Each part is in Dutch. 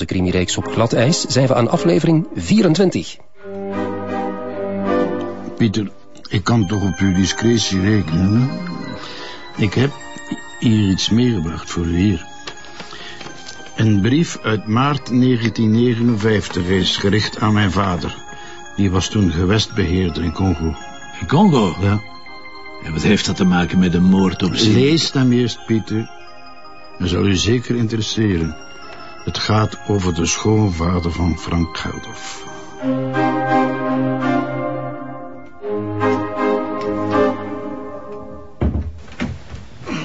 onze crimireeks op glad ijs zijn we aan aflevering 24. Pieter, ik kan toch op uw discretie rekenen? Ik heb hier iets meegebracht voor u hier. Een brief uit maart 1959 is gericht aan mijn vader. Die was toen gewestbeheerder in Congo. In Congo? Ja. En wat heeft dat te maken met een moord op zin? Lees hem eerst, Pieter. Dat zal u zeker interesseren. Het gaat over de schoonvader van Frank Geldof.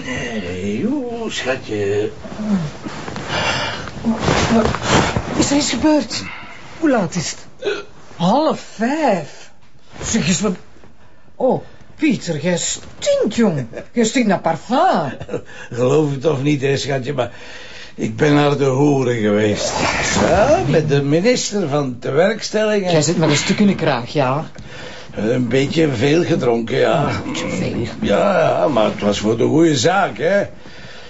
Hey, oeh, schatje. Is er iets gebeurd? Hoe laat is het? Half vijf. Zeg eens wat... Oh, Pieter, jij stinkt, jong. Jij stinkt naar parfum. Geloof het of niet, hè, schatje, maar ik ben naar de hoeren geweest. Ja, met de minister van tewerkstelling. Jij zit met een stuk in de kraag, ja. Een beetje veel gedronken, ja. Een beetje veel. Ja, ja, maar het was voor de goede zaak, hè.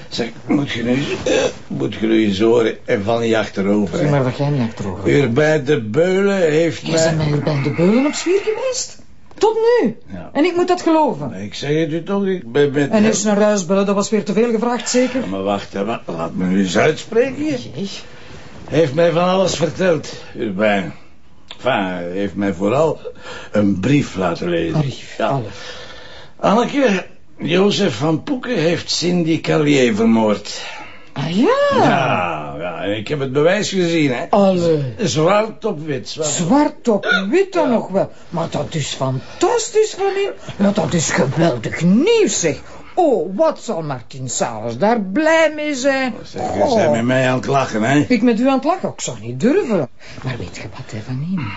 Zeg, moet je nu, eh, moet je nu eens horen en van niet achterover, Zeg maar wat jij niet achterover. Bij de beulen heeft Jij bent mij... bij de beulen op zwier geweest. Tot nu. Ja. En ik moet dat geloven. Ik zeg het u toch, ik ben met... En eerst naar huis bellen, dat was weer te veel gevraagd, zeker? Ja, Maar wacht, hè, maar laat me nu eens uitspreken. Jee. Heeft mij van alles verteld, Urbijn. Enfin, heeft mij vooral een brief laten lezen. Een brief, Ja. Anneke, Jozef van Poeken heeft Cindy Carlier vermoord. Ah ja. Ja, ja, ik heb het bewijs gezien, hè. Allee. Zwart op wit, zwart. Zwart op wit dan nog wel. Maar dat is fantastisch van hem. Ja, dat is geweldig nieuws, zeg. Oh, wat zal Martin Salers daar blij mee zijn. Zeg, je bent met mij aan het lachen, hè. Ik met u aan het lachen, ik zou niet durven. Maar weet je wat, hè, van hem?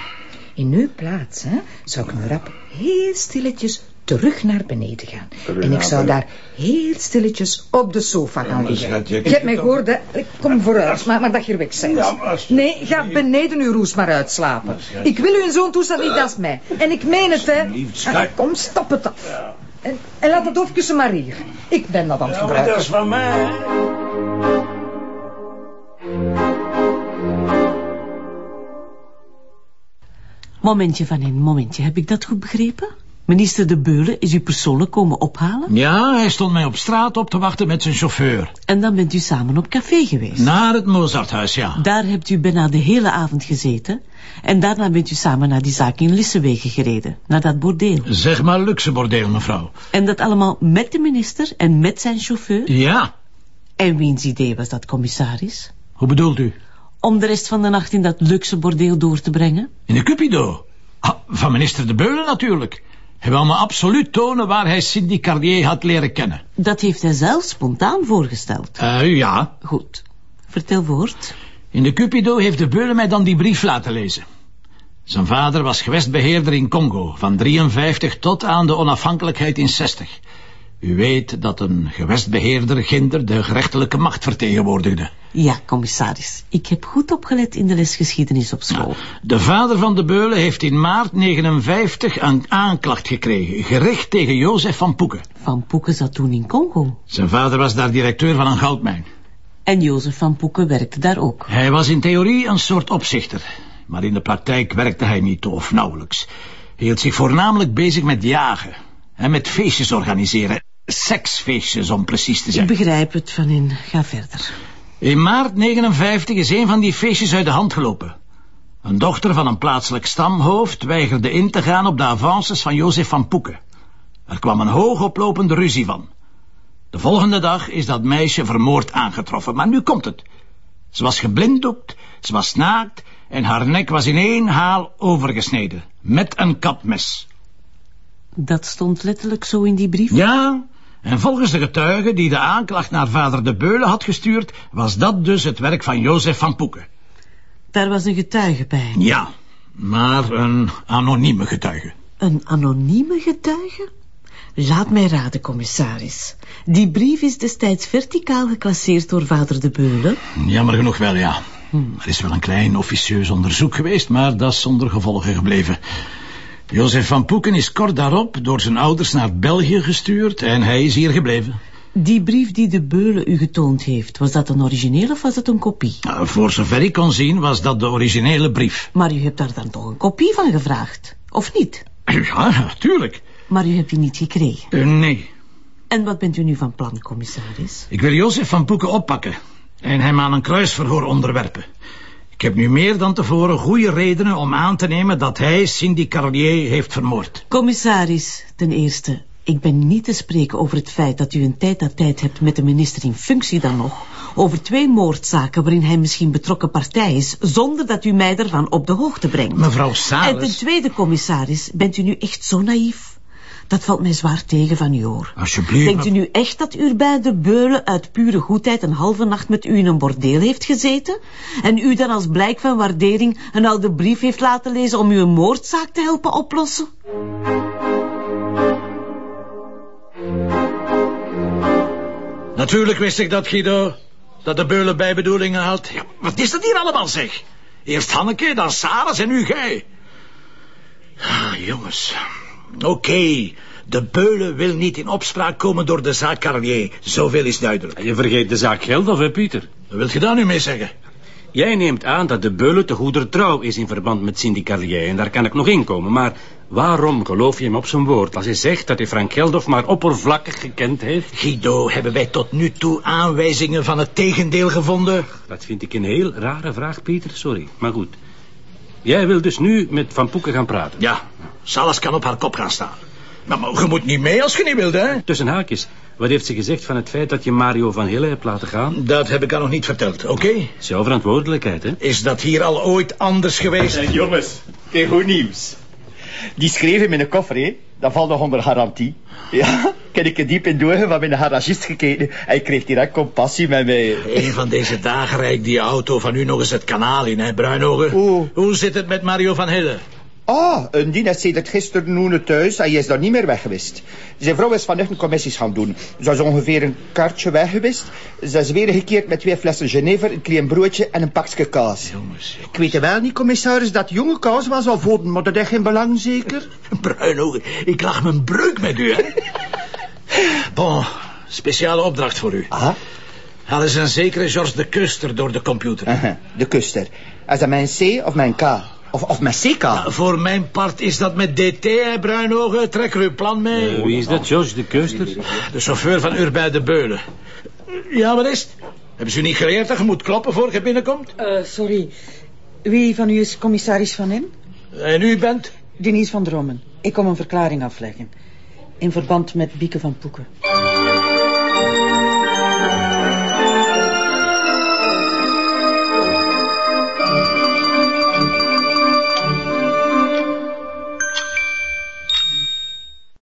In uw plaats, hè, zou ik nu rap heel stilletjes terug naar beneden gaan. Terug en ik zou daar heel stilletjes op de sofa gaan liggen. Je hebt mij gehoord, hè? Ik kom vooruit, maar, maar dat je er weg bent. Ja, maar als- Nee, ga beneden uw roes maar uitslapen. Ik wil u in zo'n toestand niet als mij. En ik meen het, hè. Ah, Kom, stop het af. En, en laat het hoofdkussen maar hier. Ik ben dat aan het Ja, maar dat gebruiken. is van mij. Momentje van een momentje, heb ik dat goed begrepen? Minister De Beulen is u persoonlijk komen ophalen? Ja, hij stond mij op straat op te wachten met zijn chauffeur. En dan bent u samen op café geweest? Naar het Mozarthuis, ja. Daar hebt u bijna de hele avond gezeten. En daarna bent u samen naar die zaak in Lissewegen gereden. Naar dat bordeel. Zeg maar luxe bordeel, mevrouw. En dat allemaal met de minister en met zijn chauffeur? Ja, En wiens idee was dat, commissaris? hoe bedoelt u? Om de rest van de nacht in dat luxe bordeel door te brengen? In de Cupido. Ah, van minister De Beulen natuurlijk. Hij wil me absoluut tonen waar hij Cindy Carlier had leren kennen. Dat heeft hij zelf spontaan voorgesteld. Eh, ja. Goed. Vertel voort. In de Cupido heeft De Beulen mij dan die brief laten lezen. Zijn vader was gewestbeheerder in Congo, van 53 tot aan de onafhankelijkheid in 60. U weet dat een gewestbeheerder ginder de gerechtelijke macht vertegenwoordigde. Ja, commissaris. Ik heb goed opgelet in de lesgeschiedenis op school. De vader van de Beulen heeft in maart 59 een aanklacht gekregen, gericht tegen Jozef van Poeken. Van Poeken zat toen in Congo. Zijn vader was daar directeur van een goudmijn. En Jozef van Poeken werkte daar ook. Hij was in theorie een soort opzichter, maar in de praktijk werkte hij niet of nauwelijks. Hij hield zich voornamelijk bezig met jagen en met feestjes organiseren. Seksfeestjes, om precies te Ik zijn. begrijp het van in. Ga verder. In maart 59 is een van die feestjes uit de hand gelopen. Een dochter van een plaatselijk stamhoofd weigerde in te gaan op de avances van Jozef van Poeken. Er kwam een hoogoplopende ruzie van. De volgende dag is dat meisje vermoord aangetroffen, maar nu komt het. Ze was geblinddoekt, ze was naakt en haar nek was in één haal overgesneden, met een kapmes. Dat stond letterlijk zo in die brief? Ja, en volgens de getuige die de aanklacht naar vader de Beulen had gestuurd, was dat dus het werk van Jozef van Poeken. Daar was een getuige bij. Ja, maar een anonieme getuige. Een anonieme getuige? Laat mij raden, commissaris. Die brief is destijds verticaal geclasseerd door vader de Beulen. Jammer genoeg wel, ja. Er is wel een klein officieus onderzoek geweest, maar dat is zonder gevolgen gebleven. Jozef van Poeken is kort daarop door zijn ouders naar België gestuurd en hij is hier gebleven. Die brief die de Beulen u getoond heeft, was dat een origineel of was het een kopie? Nou, voor zover ik kon zien was dat de originele brief. Maar u hebt daar dan toch een kopie van gevraagd, of niet? Ja, natuurlijk. Maar u hebt die niet gekregen. Uh, nee. En wat bent u nu van plan, commissaris? Ik wil Jozef van Poeken oppakken en hem aan een kruisverhoor onderwerpen. Ik heb nu meer dan tevoren goede redenen om aan te nemen dat hij Cindy Carlier heeft vermoord. Commissaris, ten eerste, ik ben niet te spreken over het feit dat u een tijd aan tijd hebt met de minister in functie dan nog, over twee moordzaken waarin hij misschien betrokken partij is, zonder dat u mij ervan op de hoogte brengt. Mevrouw En Sales... ten tweede, commissaris, bent u nu echt zo naïef? Dat valt mij zwaar tegen van u, hoor. Alsjeblieft. Denkt u nu echt dat u bij de beulen uit pure goedheid een halve nacht met u in een bordeel heeft gezeten? En u dan als blijk van waardering een oude brief heeft laten lezen om u een moordzaak te helpen oplossen? Natuurlijk wist ik dat, Guido. Dat de beulen bijbedoelingen had. Ja, wat is dat hier allemaal, zeg? Eerst Hanneke, dan Saras en nu gij. Ah, jongens. Oké, de beulen wil niet in opspraak komen door de zaak Carlier. Zoveel is duidelijk. Je vergeet de zaak Geldof, hè, Pieter? Wat wilt je daar nu mee zeggen? Jij neemt aan dat de Beulen te goeder trouw is in verband met Cindy Carlier. En daar kan ik nog in komen. Maar waarom geloof je hem op zijn woord als hij zegt dat hij Frank Geldof maar oppervlakkig gekend heeft? Guido, hebben wij tot nu toe aanwijzingen van het tegendeel gevonden? Dat vind ik een heel rare vraag, Pieter. Sorry, maar goed. Jij wil dus nu met Van Poeken gaan praten. Ja, Salas kan op haar kop gaan staan. Maar, maar je moet niet mee als je niet wilt, hè? Tussen haakjes, wat heeft ze gezegd van het feit dat je Mario van Hille hebt laten gaan? Dat heb ik haar nog niet verteld, oké? Dat is jouw verantwoordelijkheid, hè? Is dat hier al ooit anders geweest? Eh, jongens, kijk goed nieuws. Die schreef in mijn koffer, hè. Dat valt nog onder garantie. Ja, ken ik er diep in door van mijn garagist gekeken. Hij kreeg direct compassie met mij. Een van deze dagen rijd die auto van u nog eens het kanaal in, hè, Bruinogen? Oeh. Hoe zit het met Mario van Hille? Ah, een die is sedert gisteren thuis en hij is daar niet meer weg geweest. Zijn vrouw is vanochtend commissies gaan doen. Ze is ongeveer een kaartje weg geweest. Ze is weer gekeerd met twee flessen Genever, een klein broodje en een pakje kaas. Jongens, Ik weet wel niet, commissaris, dat jonge kaas was al voden, maar dat heeft geen belang zeker? Bruinogen, ik lag mijn breuk met u, hè? Bon, speciale opdracht voor u. Ah, Haal eens een zekere George de Kuster door de computer. aha, de kuster. Is dat mijn C of mijn K? Of, of CK? Ja, voor mijn part is dat met DT, hè, Bruinogen. Trek er uw plan mee. Wie is dat, George de Keuster? De chauffeur van Urbij de Beulen. Ja, wat is het? Hebben ze u niet geleerd dat je moet kloppen voor je binnenkomt? Eh, sorry. Wie van u is commissaris van in? En u bent? Denise van Dromen. Ik kom een verklaring afleggen. In verband met Bieke van Poeken.